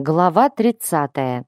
Глава 30.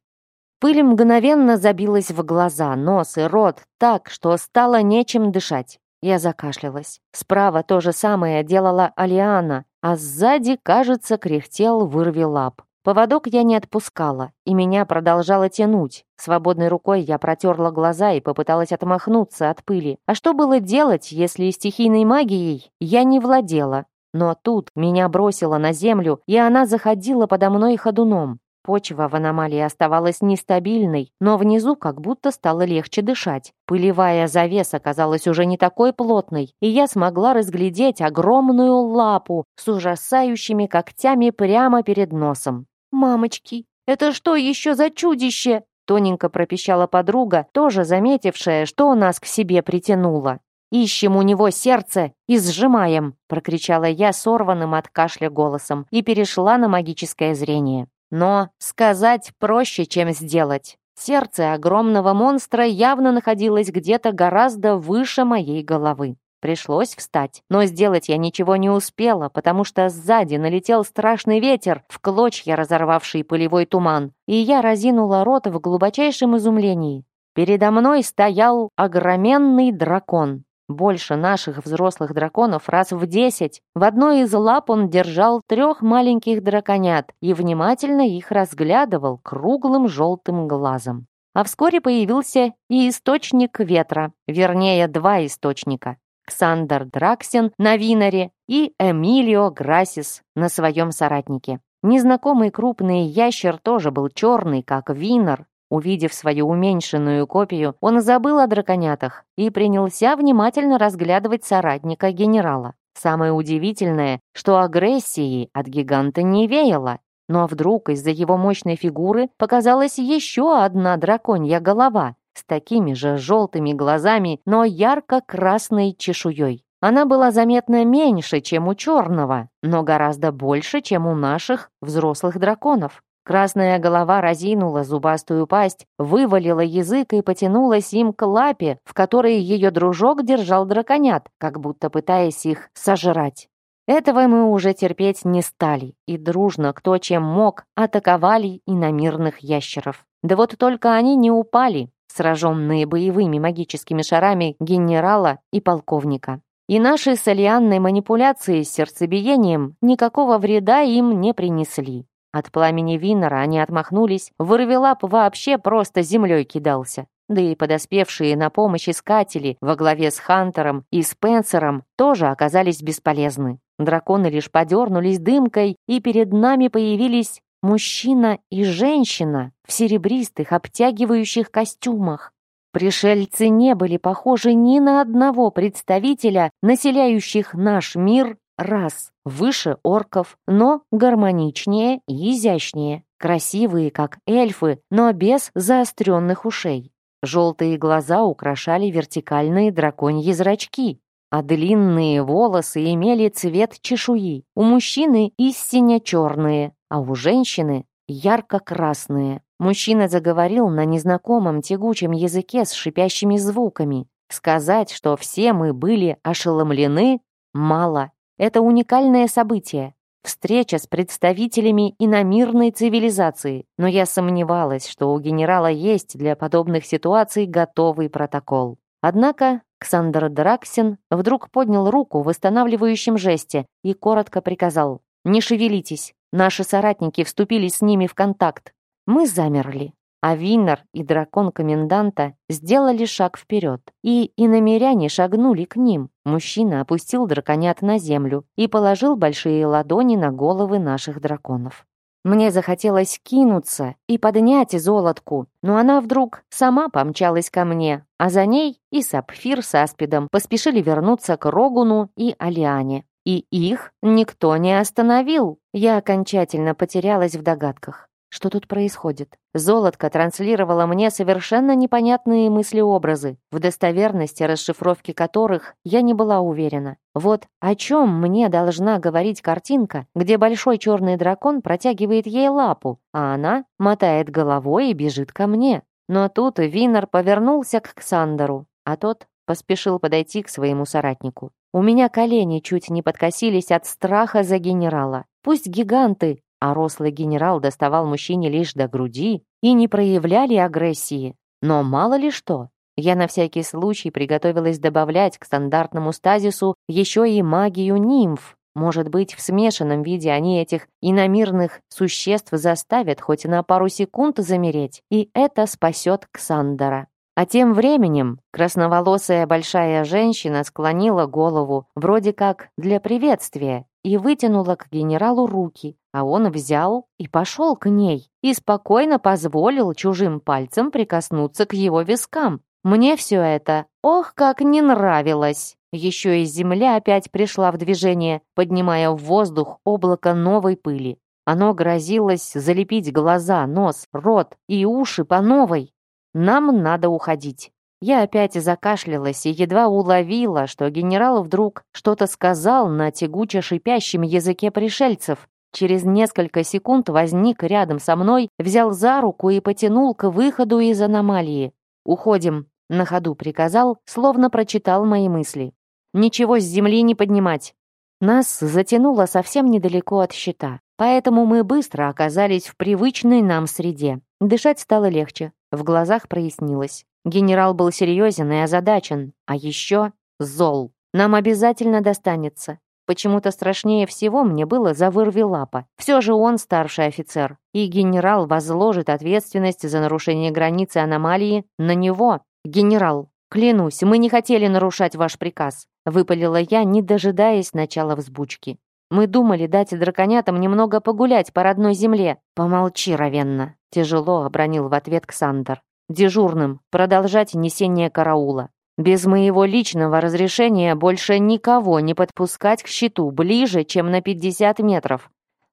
Пыль мгновенно забилась в глаза, нос и рот так, что стало нечем дышать. Я закашлялась. Справа то же самое делала Алиана, а сзади, кажется, кряхтел вырви лап. Поводок я не отпускала, и меня продолжало тянуть. Свободной рукой я протерла глаза и попыталась отмахнуться от пыли. А что было делать, если стихийной магией я не владела? Но тут меня бросило на землю, и она заходила подо мной ходуном. Почва в аномалии оставалась нестабильной, но внизу как будто стало легче дышать. Пылевая завеса казалась уже не такой плотной, и я смогла разглядеть огромную лапу с ужасающими когтями прямо перед носом. «Мамочки, это что еще за чудище?» Тоненько пропищала подруга, тоже заметившая, что нас к себе притянуло. «Ищем у него сердце и сжимаем!» — прокричала я сорванным от кашля голосом и перешла на магическое зрение. Но сказать проще, чем сделать. Сердце огромного монстра явно находилось где-то гораздо выше моей головы. Пришлось встать, но сделать я ничего не успела, потому что сзади налетел страшный ветер, в клочья разорвавший пылевой туман, и я разинула рот в глубочайшем изумлении. Передо мной стоял огроменный дракон, больше наших взрослых драконов раз в десять. В одной из лап он держал трех маленьких драконят и внимательно их разглядывал круглым желтым глазом. А вскоре появился и источник ветра, вернее, два источника. Ксандер Драксин на Виноре и Эмилио Грасис на своем соратнике. Незнакомый крупный ящер тоже был черный, как Винор, Увидев свою уменьшенную копию, он забыл о драконятах и принялся внимательно разглядывать соратника генерала. Самое удивительное, что агрессии от гиганта не веяло. Но вдруг из-за его мощной фигуры показалась еще одна драконья голова с такими же желтыми глазами, но ярко-красной чешуей. Она была заметно меньше, чем у черного, но гораздо больше, чем у наших взрослых драконов. Красная голова разинула зубастую пасть, вывалила язык и потянулась им к лапе, в которой ее дружок держал драконят, как будто пытаясь их сожрать. Этого мы уже терпеть не стали, и дружно, кто чем мог, атаковали иномирных ящеров. Да вот только они не упали, сраженные боевыми магическими шарами генерала и полковника. И наши с Алианной манипуляции с сердцебиением никакого вреда им не принесли. От пламени Виннера они отмахнулись, вырвелап вообще просто землей кидался. Да и подоспевшие на помощь искатели во главе с Хантером и Спенсером тоже оказались бесполезны. Драконы лишь подернулись дымкой, и перед нами появились мужчина и женщина в серебристых обтягивающих костюмах. Пришельцы не были похожи ни на одного представителя, населяющих наш мир раз, выше орков, но гармоничнее и изящнее, красивые, как эльфы, но без заостренных ушей. Желтые глаза украшали вертикальные драконьи зрачки, а длинные волосы имели цвет чешуи. У мужчины истинно черные, а у женщины ярко-красные. Мужчина заговорил на незнакомом тягучем языке с шипящими звуками. Сказать, что все мы были ошеломлены, мало. Это уникальное событие. Встреча с представителями иномирной цивилизации, но я сомневалась, что у генерала есть для подобных ситуаций готовый протокол. Однако Ксандр Драксин вдруг поднял руку в восстанавливающем жесте и коротко приказал «Не шевелитесь, наши соратники вступили с ними в контакт». Мы замерли. А Виннер и дракон коменданта сделали шаг вперед, и иномеряне шагнули к ним. Мужчина опустил драконят на землю и положил большие ладони на головы наших драконов. Мне захотелось кинуться и поднять золотку, но она вдруг сама помчалась ко мне, а за ней и Сапфир с Аспидом поспешили вернуться к Рогуну и Алиане. И их никто не остановил. Я окончательно потерялась в догадках. Что тут происходит? Золотко транслировала мне совершенно непонятные мыслеобразы, в достоверности расшифровки которых я не была уверена. Вот о чем мне должна говорить картинка, где большой черный дракон протягивает ей лапу, а она мотает головой и бежит ко мне. Но тут Винер повернулся к Ксандеру, а тот поспешил подойти к своему соратнику. У меня колени чуть не подкосились от страха за генерала. Пусть гиганты а рослый генерал доставал мужчине лишь до груди и не проявляли агрессии. Но мало ли что. Я на всякий случай приготовилась добавлять к стандартному стазису еще и магию нимф. Может быть, в смешанном виде они этих иномирных существ заставят хоть на пару секунд замереть, и это спасет Ксандера. А тем временем красноволосая большая женщина склонила голову, вроде как для приветствия, и вытянула к генералу руки, а он взял и пошел к ней, и спокойно позволил чужим пальцем прикоснуться к его вискам. Мне все это, ох, как не нравилось. Еще и земля опять пришла в движение, поднимая в воздух облако новой пыли. Оно грозилось залепить глаза, нос, рот и уши по новой. Нам надо уходить. Я опять закашлялась и едва уловила, что генерал вдруг что-то сказал на тягуче шипящем языке пришельцев. Через несколько секунд возник рядом со мной, взял за руку и потянул к выходу из аномалии. «Уходим», — на ходу приказал, словно прочитал мои мысли. «Ничего с земли не поднимать». Нас затянуло совсем недалеко от щита, поэтому мы быстро оказались в привычной нам среде. Дышать стало легче, в глазах прояснилось. Генерал был серьезен и озадачен, а еще зол. Нам обязательно достанется. Почему-то страшнее всего мне было за вырви лапа. Все же он старший офицер, и генерал возложит ответственность за нарушение границы аномалии на него. Генерал, клянусь, мы не хотели нарушать ваш приказ, выпалила я, не дожидаясь начала взбучки. Мы думали дать драконятам немного погулять по родной земле. Помолчи, Равенна. Тяжело обронил в ответ Ксандр. Дежурным продолжать несение караула. Без моего личного разрешения больше никого не подпускать к щиту ближе, чем на 50 метров.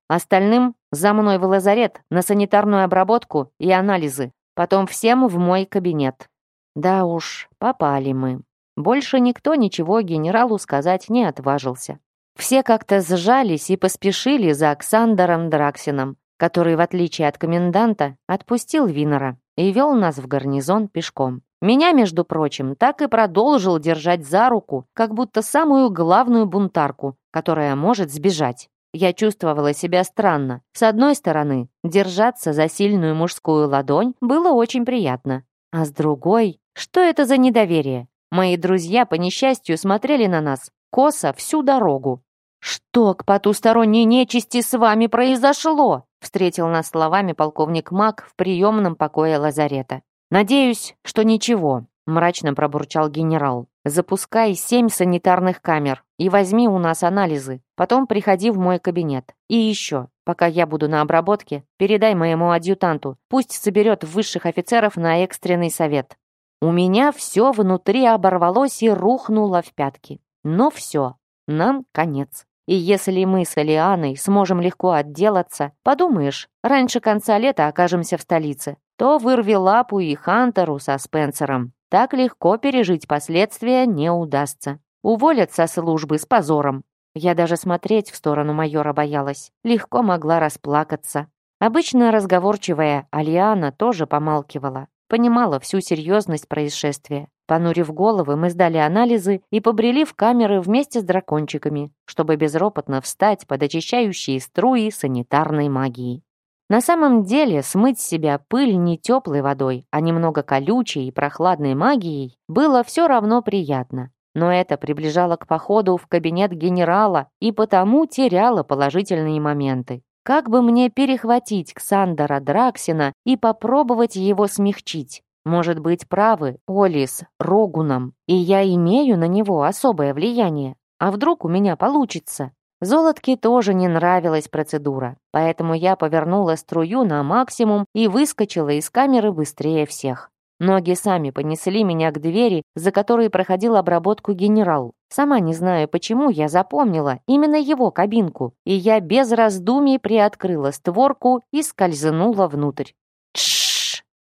Остальным за мной в лазарет на санитарную обработку и анализы. Потом всем в мой кабинет. Да уж, попали мы. Больше никто ничего генералу сказать не отважился. Все как-то сжались и поспешили за Оксандером Драксином, который, в отличие от коменданта, отпустил Винора и вел нас в гарнизон пешком. Меня, между прочим, так и продолжил держать за руку, как будто самую главную бунтарку, которая может сбежать. Я чувствовала себя странно. С одной стороны, держаться за сильную мужскую ладонь было очень приятно. А с другой, что это за недоверие? Мои друзья, по несчастью, смотрели на нас косо всю дорогу. «Что к потусторонней нечисти с вами произошло?» Встретил нас словами полковник Мак в приемном покое лазарета. «Надеюсь, что ничего», мрачно пробурчал генерал. «Запускай семь санитарных камер и возьми у нас анализы. Потом приходи в мой кабинет. И еще, пока я буду на обработке, передай моему адъютанту, пусть соберет высших офицеров на экстренный совет». У меня все внутри оборвалось и рухнуло в пятки. Но все, нам конец. И если мы с Алианой сможем легко отделаться, подумаешь, раньше конца лета окажемся в столице, то вырви лапу и Хантеру со Спенсером. Так легко пережить последствия не удастся. Уволят со службы с позором. Я даже смотреть в сторону майора боялась. Легко могла расплакаться. Обычно разговорчивая Алиана тоже помалкивала. Понимала всю серьезность происшествия. Понурив головы, мы сдали анализы и побрели в камеры вместе с дракончиками, чтобы безропотно встать под очищающие струи санитарной магии. На самом деле смыть с себя пыль не теплой водой, а немного колючей и прохладной магией было все равно приятно. Но это приближало к походу в кабинет генерала и потому теряло положительные моменты. Как бы мне перехватить Ксандера Драксина и попробовать его смягчить? Может быть, правы Олис Рогуном, и я имею на него особое влияние. А вдруг у меня получится? Золотке тоже не нравилась процедура, поэтому я повернула струю на максимум и выскочила из камеры быстрее всех. Ноги сами понесли меня к двери, за которой проходил обработку генерал. Сама не знаю, почему я запомнила именно его кабинку, и я без раздумий приоткрыла створку и скользнула внутрь.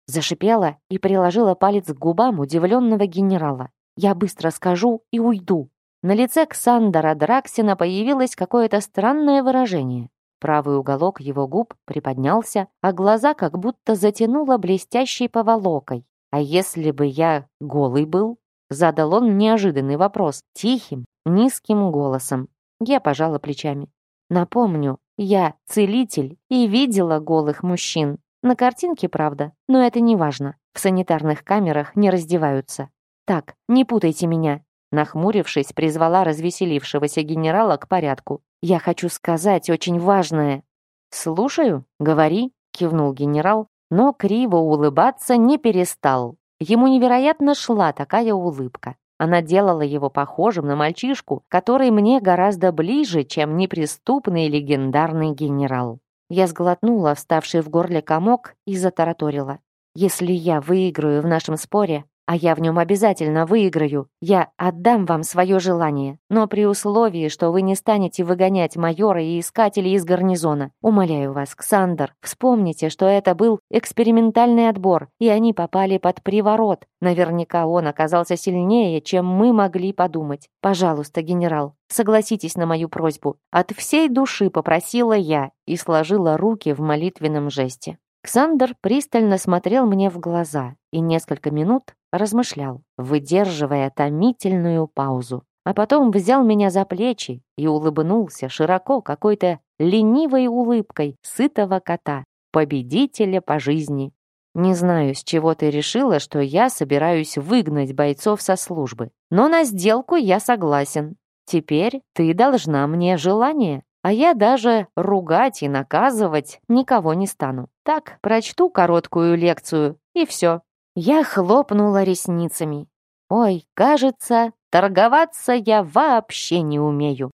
Зашипела и приложила палец к губам удивленного генерала. «Я быстро скажу и уйду». На лице Ксандера Драксина появилось какое-то странное выражение. Правый уголок его губ приподнялся, а глаза как будто затянуло блестящей поволокой. «А если бы я голый был?» Задал он неожиданный вопрос, тихим, низким голосом. Я пожала плечами. Напомню, Я целитель и видела голых мужчин. На картинке, правда, но это не важно. В санитарных камерах не раздеваются. Так, не путайте меня. Нахмурившись, призвала развеселившегося генерала к порядку. «Я хочу сказать очень важное». «Слушаю, говори», — кивнул генерал, но криво улыбаться не перестал. Ему невероятно шла такая улыбка. Она делала его похожим на мальчишку, который мне гораздо ближе, чем неприступный легендарный генерал. Я сглотнула вставший в горле комок и затараторила. «Если я выиграю в нашем споре, а я в нем обязательно выиграю. Я отдам вам свое желание, но при условии, что вы не станете выгонять майора и искателей из гарнизона. Умоляю вас, Ксандр, вспомните, что это был экспериментальный отбор, и они попали под приворот. Наверняка он оказался сильнее, чем мы могли подумать. Пожалуйста, генерал, согласитесь на мою просьбу. От всей души попросила я и сложила руки в молитвенном жесте. Ксандр пристально смотрел мне в глаза и несколько минут размышлял, выдерживая томительную паузу. А потом взял меня за плечи и улыбнулся широко какой-то ленивой улыбкой сытого кота, победителя по жизни. Не знаю, с чего ты решила, что я собираюсь выгнать бойцов со службы, но на сделку я согласен. Теперь ты должна мне желание. А я даже ругать и наказывать никого не стану. Так, прочту короткую лекцию, и все. Я хлопнула ресницами. Ой, кажется, торговаться я вообще не умею.